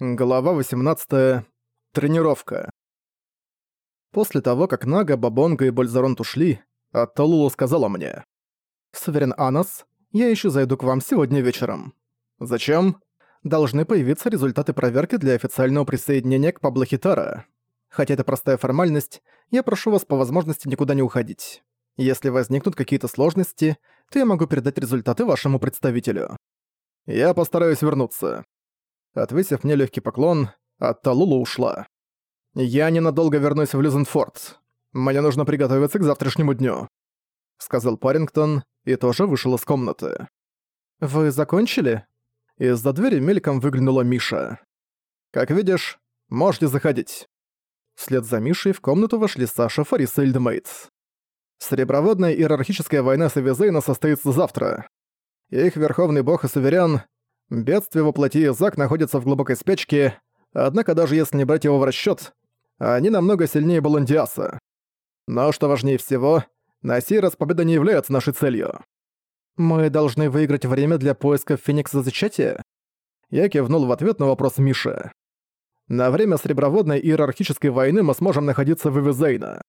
Глава 18. Тренировка. После того, как Нага, Бабонга и Бользаронт ушли, Атталула сказала мне. «Суверен Анас, я еще зайду к вам сегодня вечером». «Зачем?» «Должны появиться результаты проверки для официального присоединения к Пабло Хитара. Хотя это простая формальность, я прошу вас по возможности никуда не уходить. Если возникнут какие-то сложности, то я могу передать результаты вашему представителю». «Я постараюсь вернуться», Отвесив мне легкий поклон, Атталула ушла. «Я ненадолго вернусь в Люзенфорд. Мне нужно приготовиться к завтрашнему дню», — сказал Парингтон и тоже вышел из комнаты. «Вы закончили?» Из-за двери мельком выглянула Миша. «Как видишь, можете заходить». Вслед за Мишей в комнату вошли Саша, Фарис и Эльдмейтс. Среброводная иерархическая война с Эвизейна состоится завтра. Их верховный бог и суверен Бедствие воплоти и Зак находится в глубокой спячке, однако даже если не брать его в расчёт, они намного сильнее Баландиаса. Но что важнее всего, на сей раз победа не является нашей целью. Мы должны выиграть время для поиска Феникса Зачатия? Я кивнул в ответ на вопрос Миши. На время Среброводной иерархической войны мы сможем находиться в Эвизейна.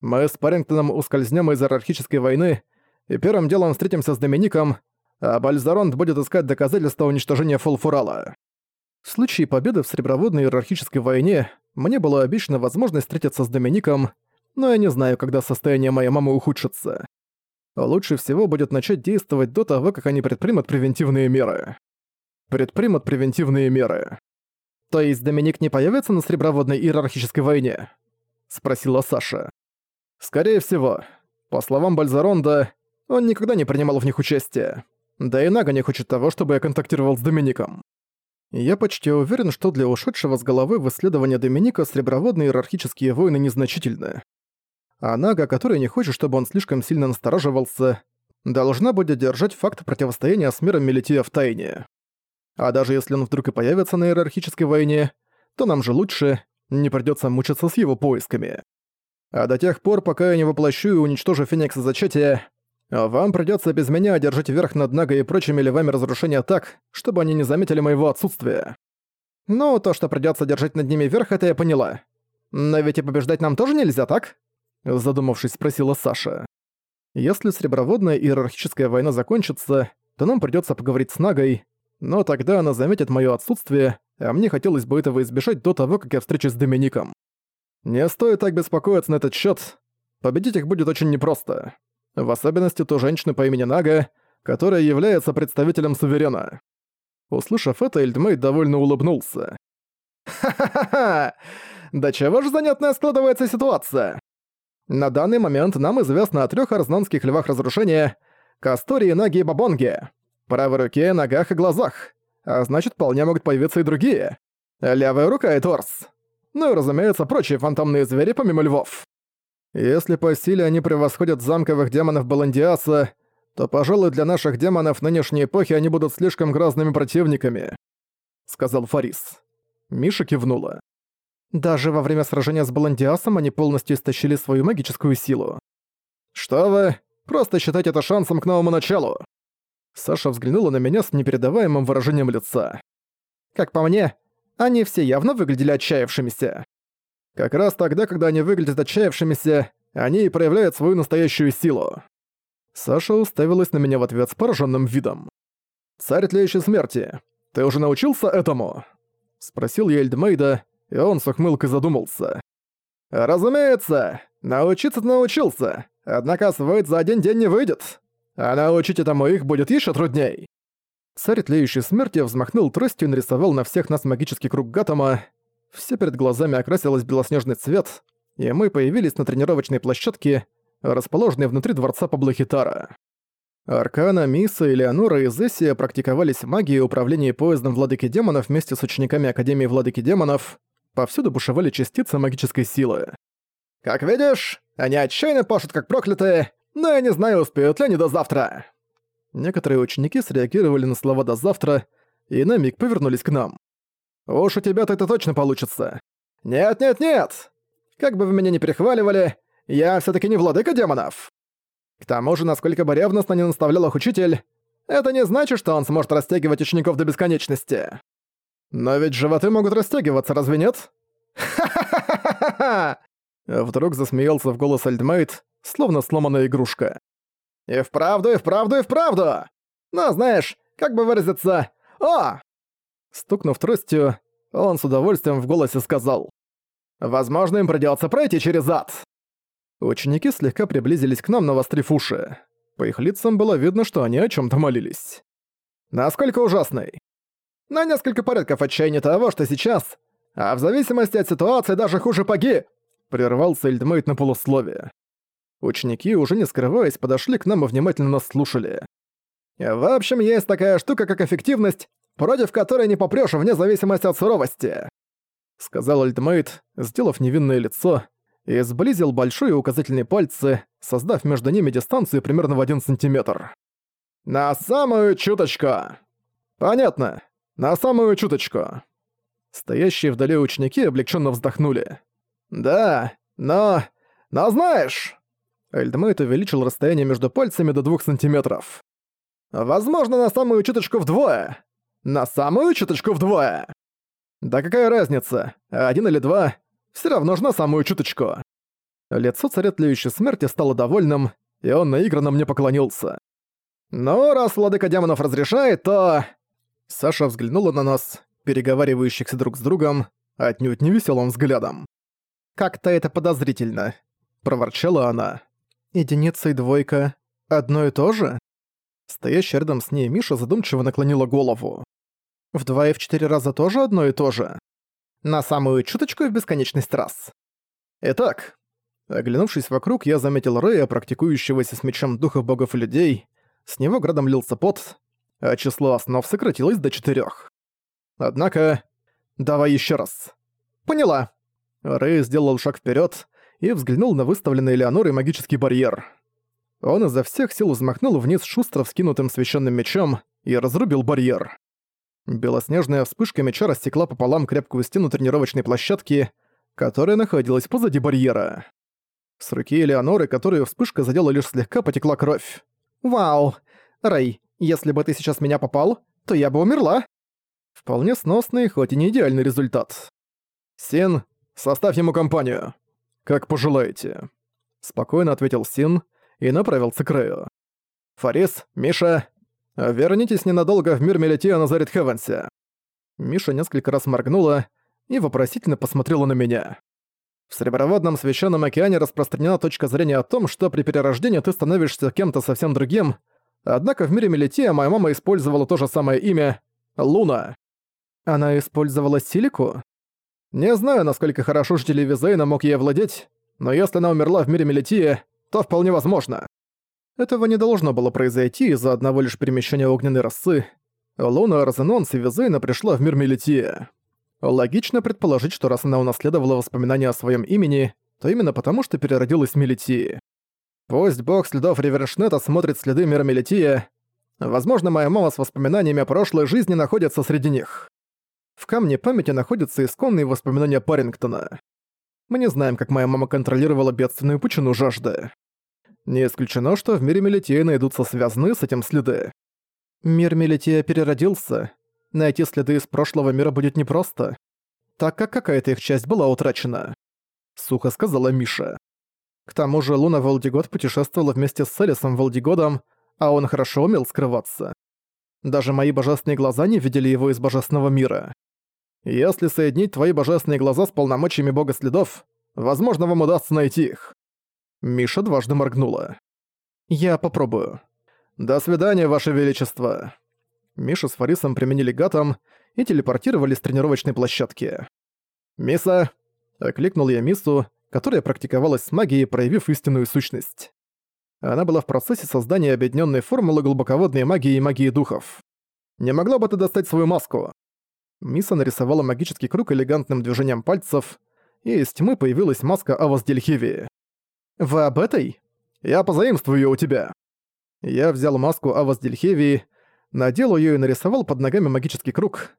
Мы с Парингтоном ускользнем из иерархической войны и первым делом встретимся с Домиником, а Бальзаронт будет искать доказательства уничтожения Фулфурала. В случае победы в Среброводной иерархической войне мне была обещана возможность встретиться с Домиником, но я не знаю, когда состояние моей мамы ухудшится. Лучше всего будет начать действовать до того, как они предпримут превентивные меры. Предпримут превентивные меры. То есть Доминик не появится на Среброводной иерархической войне? Спросила Саша. Скорее всего. По словам Бальзаронда, он никогда не принимал в них участие. Да и Нага не хочет того, чтобы я контактировал с Домиником. Я почти уверен, что для ушедшего с головы в исследование Доминика среброводные иерархические войны незначительны. А Нага, который не хочет, чтобы он слишком сильно настораживался, должна будет держать факт противостояния с миром Мелития в тайне. А даже если он вдруг и появится на иерархической войне, то нам же лучше, не придётся мучиться с его поисками. А до тех пор, пока я не воплощу и уничтожу Феникса Зачатия, вам придётся без меня одержать верх над Нагой и прочими левами разрушения так, чтобы они не заметили моего отсутствия. Ну, то, что придётся держать над ними верх, это я поняла. Но ведь и побеждать нам тоже нельзя, так? Задумавшись, спросила Саша. Если среброводная иерархическая война закончится, то нам придётся поговорить с Нагой, но тогда она заметит моё отсутствие, а мне хотелось бы этого избежать до того, как я встречусь с Домиником. Не стоит так беспокоиться на этот счёт. Победить их будет очень непросто в особенности ту женщину по имени Нага, которая является представителем суверена. Услышав это, Эльдмейд довольно улыбнулся. «Ха-ха-ха! Да чего же занятная складывается ситуация? На данный момент нам известно о трёх арзнанских львах разрушения — Кастории, Наги и Бабонге. Правой руке, ногах и глазах. А значит, вполне могут появиться и другие. Левая рука и торс. Ну и, разумеется, прочие фантомные звери помимо львов. Если по силе они превосходят замковых демонов Баландиаса, то, пожалуй, для наших демонов нынешней эпохи они будут слишком грозными противниками», — сказал Фарис. Миша кивнула. «Даже во время сражения с Баландиасом они полностью истощили свою магическую силу». «Что вы? Просто считайте это шансом к новому началу!» Саша взглянула на меня с непередаваемым выражением лица. «Как по мне, они все явно выглядели отчаявшимися». Как раз тогда, когда они выглядят отчаявшимися, они и проявляют свою настоящую силу. Саша уставилась на меня в ответ с пораженным видом. «Царь тлеющей смерти, ты уже научился этому?» Спросил я Эльдмейда, и он с ухмылкой задумался. «Разумеется, научиться-то научился, однако освоить за один день не выйдет, а научить этому их будет еще трудней». Царь тлеющей смерти взмахнул тростью и нарисовал на всех нас магический круг Гатама, все перед глазами окрасилось белоснежный цвет, и мы появились на тренировочной площадке, расположенной внутри дворца Паблохитара. Аркана, Миса, Элеонора и Зессия практиковались в магии и поездом Владыки Демонов вместе с учениками Академии Владыки Демонов. Повсюду бушевали частицы магической силы. «Как видишь, они отчаянно пашут как проклятые, но я не знаю, успеют ли они до завтра». Некоторые ученики среагировали на слова «до завтра» и на миг повернулись к нам. Уж у тебя-то это точно получится. Нет-нет-нет! Как бы вы меня ни перехваливали, я все таки не владыка демонов. К тому же, насколько бы ревностно не наставлял их учитель, это не значит, что он сможет растягивать учеников до бесконечности. Но ведь животы могут растягиваться, разве нет? Ха-ха-ха-ха-ха! Вдруг засмеялся в голос Альдмейт, словно сломанная игрушка. «И вправду, и вправду, и вправду! Но знаешь, как бы выразиться... О!» Стукнув тростью, он с удовольствием в голосе сказал. «Возможно, им придётся пройти через ад!» Ученики слегка приблизились к нам, навострив уши. По их лицам было видно, что они о чём-то молились. «Насколько ужасный?» «На несколько порядков отчаяния того, что сейчас, а в зависимости от ситуации даже хуже поги!» Прервался Эльдмейт на полусловие. Ученики, уже не скрываясь, подошли к нам и внимательно нас слушали. «В общем, есть такая штука, как эффективность, против которой не попрёшь вне зависимости от суровости», — сказал Альтмейт, сделав невинное лицо, и сблизил большой и указательный пальцы, создав между ними дистанцию примерно в один сантиметр. «На самую чуточку!» «Понятно. На самую чуточку». Стоящие вдали ученики облегченно вздохнули. «Да, но... но знаешь...» Эльдмейт увеличил расстояние между пальцами до двух сантиметров. «Возможно, на самую чуточку вдвое. На самую чуточку вдвое. Да какая разница, один или два, все равно же на самую чуточку». Лицо царя тлеющей смерти стало довольным, и он наигранно мне поклонился. «Ну, раз владыка демонов разрешает, то...» Саша взглянула на нас, переговаривающихся друг с другом, отнюдь не веселым взглядом. «Как-то это подозрительно», — проворчала она. «Единица и двойка — одно и то же?» Стоящая рядом с ней Миша задумчиво наклонила голову. «В два и в четыре раза тоже одно и то же?» «На самую чуточку в бесконечность раз». «Итак...» Оглянувшись вокруг, я заметил Рэя, практикующегося с мечом духов богов и людей. С него градом лился пот, а число основ сократилось до четырех. Однако... Давай еще раз. Поняла. Рэй сделал шаг вперед и взглянул на выставленный Леонорой магический барьер. Он изо всех сил взмахнул вниз шустро вскинутым священным мечом и разрубил барьер. Белоснежная вспышка меча растекла пополам крепкую стену тренировочной площадки, которая находилась позади барьера. С руки Элеоноры, которую вспышка задела лишь слегка, потекла кровь. «Вау! Рэй, если бы ты сейчас меня попал, то я бы умерла!» Вполне сносный, хоть и не идеальный результат. «Син, составь ему компанию. Как пожелаете». Спокойно ответил Син и направился к Рэю. «Фарис, Миша, вернитесь ненадолго в мир Мелития на Зарит Хевенсе». Миша несколько раз моргнула и вопросительно посмотрела на меня. В Среброводном Священном океане распространена точка зрения о том, что при перерождении ты становишься кем-то совсем другим, однако в мире Мелития моя мама использовала то же самое имя — Луна. Она использовала силику? Не знаю, насколько хорошо жители Визейна мог ей владеть, но если она умерла в мире Мелития, то вполне возможно. Этого не должно было произойти из-за одного лишь перемещения огненной расы. Луна Арзенонс и Визейна пришла в мир Мелития. Логично предположить, что раз она унаследовала воспоминания о своем имени, то именно потому, что переродилась в Мелитии. Пусть бог следов Ревершнета смотрит следы мира Мелития, возможно, моя мама с воспоминаниями о прошлой жизни находится среди них. В камне памяти находятся исконные воспоминания Парингтона. Мы не знаем, как моя мама контролировала бедственную пучину жажды. Не исключено, что в мире Мелитея найдутся связанные с этим следы. Мир Мелитея переродился. Найти следы из прошлого мира будет непросто, так как какая-то их часть была утрачена. Сухо сказала Миша. К тому же Луна Волдигод путешествовала вместе с Селисом Волдигодом, а он хорошо умел скрываться. Даже мои божественные глаза не видели его из божественного мира. Если соединить твои божественные глаза с полномочиями бога следов, возможно, вам удастся найти их». Миша дважды моргнула. «Я попробую». «До свидания, Ваше Величество». Миша с Фарисом применили гатом и телепортировали с тренировочной площадки. «Миса!» — окликнул я Мису, которая практиковалась с магией, проявив истинную сущность. Она была в процессе создания объединенной формулы глубоководной магии и магии духов. «Не могла бы ты достать свою маску?» Миса нарисовала магический круг элегантным движением пальцев, и из тьмы появилась маска Авас Дельхиви. «Вы об этой? Я позаимствую её у тебя». Я взял маску Авас Дельхиви, надел её и нарисовал под ногами магический круг.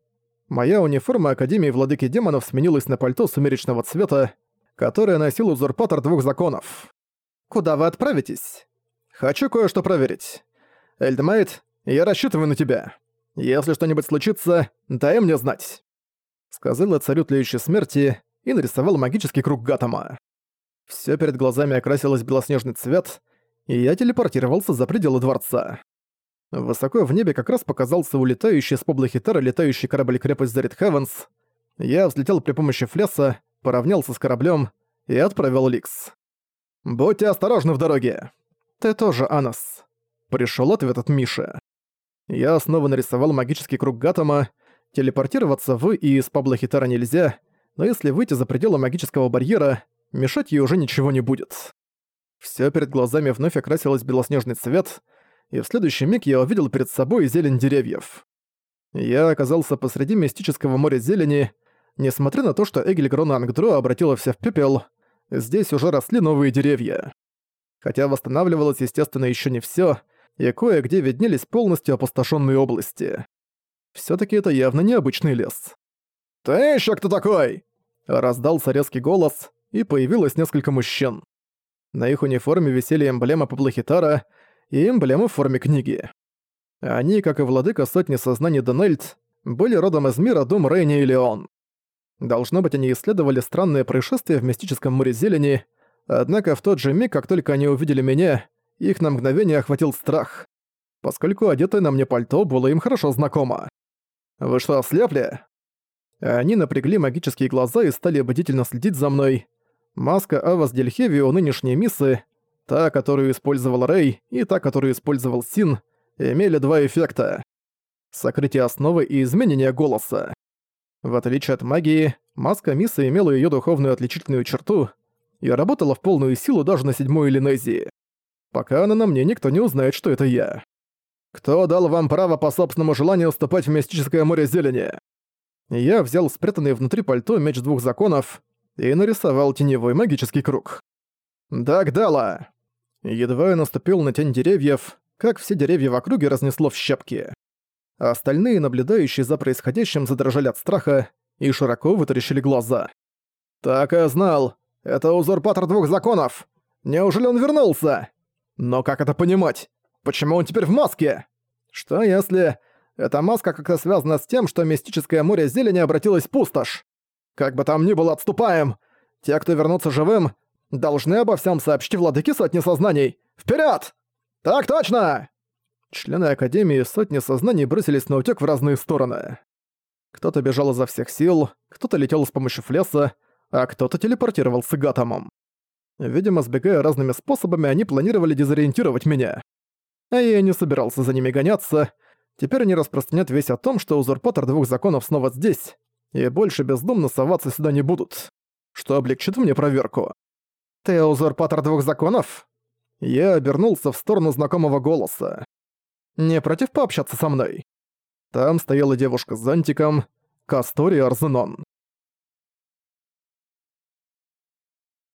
Моя униформа Академии Владыки Демонов сменилась на пальто сумеречного цвета, которое носил узурпатор двух законов. «Куда вы отправитесь?» «Хочу кое-что проверить. Эльдмейт, я рассчитываю на тебя». Если что-нибудь случится, дай мне знать». сказал царю тлеющей смерти и нарисовал магический круг Гатама. Всё перед глазами окрасилось в белоснежный цвет, и я телепортировался за пределы дворца. Высоко в небе как раз показался улетающий с Поблахитара летающий корабль-крепость Зарит Хевенс. Я взлетел при помощи флеса, поравнялся с кораблем и отправил Ликс. «Будьте осторожны в дороге!» «Ты тоже, Анас!» Пришёл ответ от Миши. Я снова нарисовал магический круг Гатама. Телепортироваться в и из Паблохитара нельзя, но если выйти за пределы магического барьера, мешать ей уже ничего не будет. Всё перед глазами вновь окрасилось белоснежный цвет, и в следующий миг я увидел перед собой зелень деревьев. Я оказался посреди мистического моря зелени, несмотря на то, что Эгельгрона Ангдро обратила вся в пепел, здесь уже росли новые деревья. Хотя восстанавливалось, естественно, ещё не всё, и кое-где виднелись полностью опустошённые области. Всё-таки это явно необычный лес. «Ты ещё кто такой?» Раздался резкий голос, и появилось несколько мужчин. На их униформе висели эмблемы Паблохитара и эмблемы в форме книги. Они, как и владыка сотни сознаний Дональд, были родом из мира Дом Рейни и Леон. Должно быть, они исследовали странные происшествия в мистическом море зелени, однако в тот же миг, как только они увидели меня, их на мгновение охватил страх, поскольку одетое на мне пальто было им хорошо знакомо. «Вы что, ослепли?» Они напрягли магические глаза и стали бдительно следить за мной, Маска Авас Дельхеви у нынешней миссы, та, которую использовал Рэй, и та, которую использовал Син, имели два эффекта. Сокрытие основы и изменение голоса. В отличие от магии, маска Миссы имела ее духовную отличительную черту и работала в полную силу даже на седьмой Линезии. Пока она на мне, никто не узнает, что это я. Кто дал вам право по собственному желанию вступать в мистическое море зелени? Я взял спрятанный внутри пальто меч двух законов и нарисовал теневой магический круг. «Дагдала!» Едва я наступил на тень деревьев, как все деревья в округе разнесло в щепки. остальные, наблюдающие за происходящим, задрожали от страха и широко вытаращили глаза. «Так я знал! Это узурпатор двух законов! Неужели он вернулся? Но как это понимать? Почему он теперь в маске? Что если... Эта маска как-то связана с тем, что мистическое море зелени обратилось в пустошь? Как бы там ни было, отступаем! Те, кто вернутся живым, должны обо всем сообщить владыке сотни сознаний! Вперед! Так точно!» Члены Академии сотни сознаний бросились на утёк в разные стороны. Кто-то бежал изо всех сил, кто-то летел с помощью флеса, а кто-то телепортировался гатомом. Видимо, сбегая разными способами, они планировали дезориентировать меня. А я не собирался за ними гоняться. Теперь они распространят весь о том, что узурпатор двух законов снова здесь, и больше бездумно соваться сюда не будут, что облегчит мне проверку. «Ты узурпатор двух законов?» Я обернулся в сторону знакомого голоса. «Не против пообщаться со мной?» Там стояла девушка с зонтиком, Кастори Арзенон.